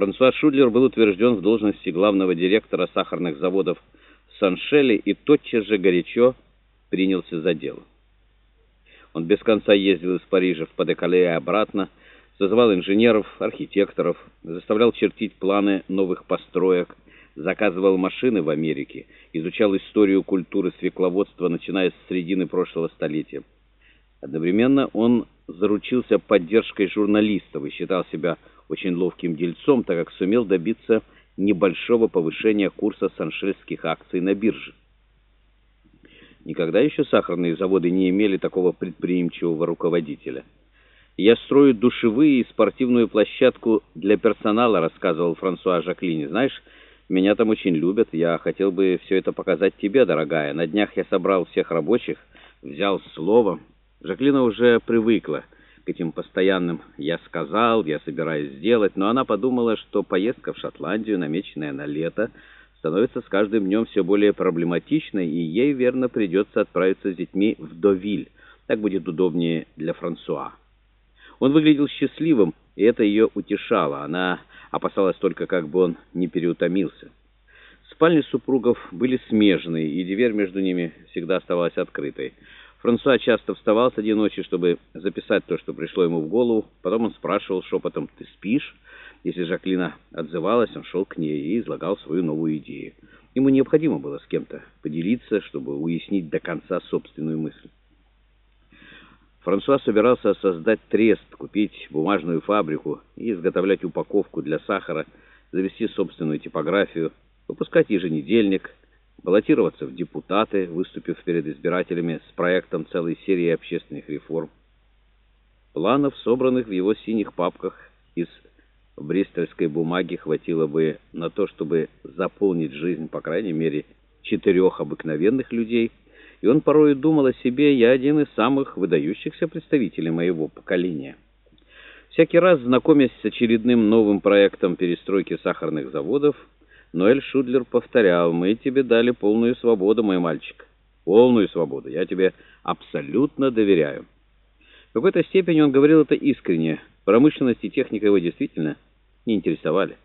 Франсуа Шудлер был утвержден в должности главного директора сахарных заводов Саншели и тотчас же горячо принялся за дело. Он без конца ездил из Парижа в Падекале и обратно, созывал инженеров, архитекторов, заставлял чертить планы новых построек, заказывал машины в Америке, изучал историю культуры свекловодства, начиная с середины прошлого столетия. Одновременно он заручился поддержкой журналистов и считал себя очень ловким дельцом, так как сумел добиться небольшого повышения курса саншельских акций на бирже. Никогда еще сахарные заводы не имели такого предприимчивого руководителя. «Я строю душевые и спортивную площадку для персонала», — рассказывал Франсуа Жаклини. «Знаешь, меня там очень любят. Я хотел бы все это показать тебе, дорогая. На днях я собрал всех рабочих, взял слово». Жаклина уже привыкла к этим постоянным «я сказал», «я собираюсь сделать», но она подумала, что поездка в Шотландию, намеченная на лето, становится с каждым днем все более проблематичной, и ей, верно, придется отправиться с детьми в Довиль. Так будет удобнее для Франсуа. Он выглядел счастливым, и это ее утешало. Она опасалась только, как бы он не переутомился. Спальни супругов были смежные, и дверь между ними всегда оставалась открытой. Франсуа часто вставал среди ночи, чтобы записать то, что пришло ему в голову. Потом он спрашивал шепотом «Ты спишь?». Если Жаклина отзывалась, он шел к ней и излагал свою новую идею. Ему необходимо было с кем-то поделиться, чтобы уяснить до конца собственную мысль. Франсуа собирался создать трест, купить бумажную фабрику и изготовлять упаковку для сахара, завести собственную типографию, выпускать еженедельник, баллотироваться в депутаты, выступив перед избирателями с проектом целой серии общественных реформ. Планов, собранных в его синих папках из бристольской бумаги, хватило бы на то, чтобы заполнить жизнь, по крайней мере, четырех обыкновенных людей, и он порой думал о себе, я один из самых выдающихся представителей моего поколения. Всякий раз, знакомясь с очередным новым проектом перестройки сахарных заводов, Ноэль Шудлер повторял, «Мы тебе дали полную свободу, мой мальчик. Полную свободу. Я тебе абсолютно доверяю». В какой-то степени он говорил это искренне. Промышленность и техника его действительно не интересовали.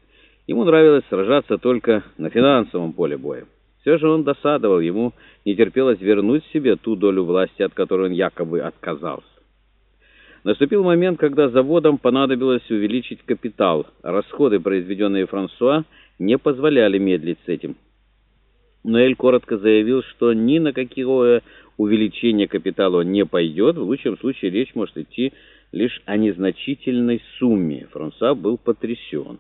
Ему нравилось сражаться только на финансовом поле боя. Все же он досадовал, ему не терпелось вернуть себе ту долю власти, от которой он якобы отказался. Наступил момент, когда заводам понадобилось увеличить капитал. Расходы, произведенные Франсуа, не позволяли медлить с этим. Ноэль коротко заявил, что ни на какое увеличение капитала не пойдет. В лучшем случае речь может идти лишь о незначительной сумме. Франсуа был потрясен.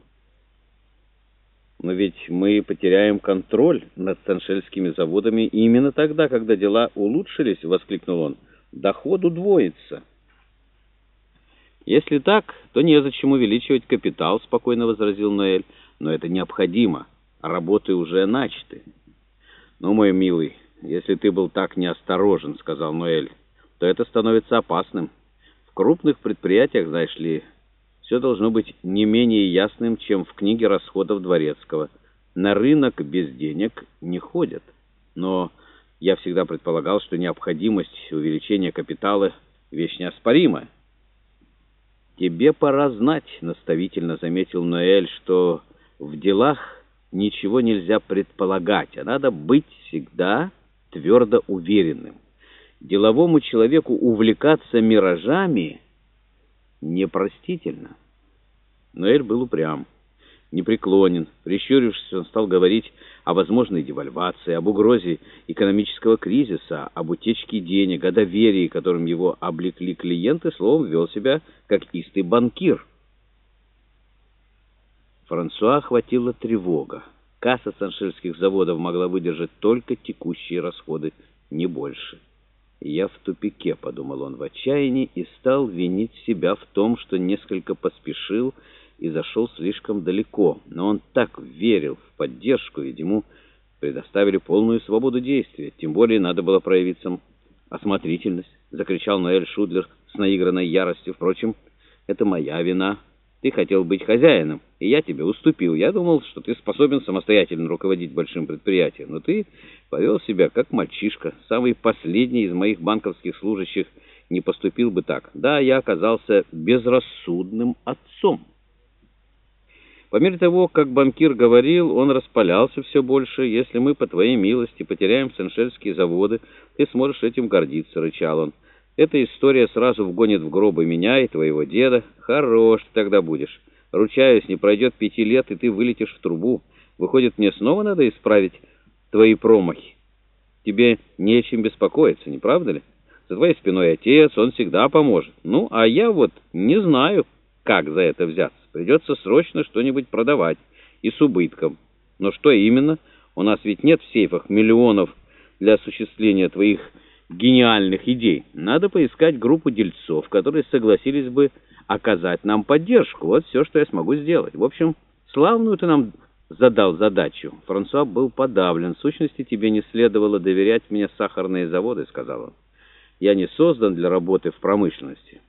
Но ведь мы потеряем контроль над саншельскими заводами именно тогда, когда дела улучшились, — воскликнул он. Доход удвоится. Если так, то незачем увеличивать капитал, — спокойно возразил Ноэль но это необходимо. Работы уже начаты. «Ну, мой милый, если ты был так неосторожен, — сказал Ноэль, — то это становится опасным. В крупных предприятиях, знаешь ли, все должно быть не менее ясным, чем в книге расходов Дворецкого. На рынок без денег не ходят. Но я всегда предполагал, что необходимость увеличения капитала — вещь неоспоримая. «Тебе пора знать», — наставительно заметил Ноэль, — что в делах ничего нельзя предполагать, а надо быть всегда твердо уверенным. Деловому человеку увлекаться миражами непростительно. Но Эль был упрям, непреклонен. Прищурившись, он стал говорить о возможной девальвации, об угрозе экономического кризиса, об утечке денег, о доверии, которым его облекли клиенты, словом, вел себя как истый банкир. Франсуа охватила тревога. Касса саншельских заводов могла выдержать только текущие расходы, не больше. «Я в тупике», — подумал он в отчаянии, и стал винить себя в том, что несколько поспешил и зашел слишком далеко. Но он так верил в поддержку, ведь ему предоставили полную свободу действия. Тем более надо было проявиться осмотрительность, — закричал Ноэль Шудлер с наигранной яростью. Впрочем, это моя вина. Ты хотел быть хозяином, и я тебе уступил. Я думал, что ты способен самостоятельно руководить большим предприятием, но ты повел себя как мальчишка. Самый последний из моих банковских служащих не поступил бы так. Да, я оказался безрассудным отцом». По мере того, как банкир говорил, он распалялся все больше. «Если мы, по твоей милости, потеряем сеншельские заводы, ты сможешь этим гордиться», — рычал он. «Эта история сразу вгонит в гробы меня и твоего деда. Хорош ты тогда будешь. Ручаюсь, не пройдет пяти лет, и ты вылетишь в трубу. Выходит, мне снова надо исправить твои промахи. Тебе нечем беспокоиться, не правда ли? За твоей спиной отец, он всегда поможет. Ну, а я вот не знаю, как за это взяться. Придется срочно что-нибудь продавать и с убытком. Но что именно? У нас ведь нет в сейфах миллионов для осуществления твоих гениальных идей. Надо поискать группу дельцов, которые согласились бы оказать нам поддержку. Вот все, что я смогу сделать. В общем, славную ты нам задал задачу. Франсуа был подавлен. В сущности, тебе не следовало доверять мне сахарные заводы, сказал он. Я не создан для работы в промышленности.